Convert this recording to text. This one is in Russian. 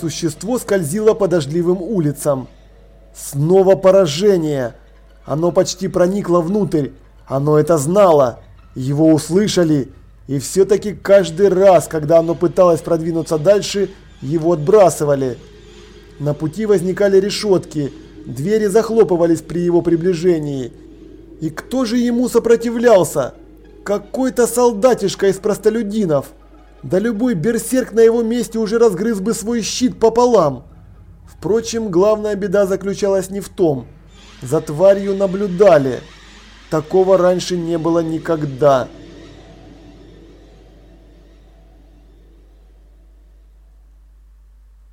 Существо скользило по дождливым улицам. Снова поражение. Оно почти проникло внутрь. Оно это знало. Его услышали. И все-таки каждый раз, когда оно пыталось продвинуться дальше, его отбрасывали. На пути возникали решетки. Двери захлопывались при его приближении. И кто же ему сопротивлялся? Какой-то солдатишка из простолюдинов. Да любой берсерк на его месте уже разгрыз бы свой щит пополам. Впрочем, главная беда заключалась не в том. За тварью наблюдали. Такого раньше не было никогда.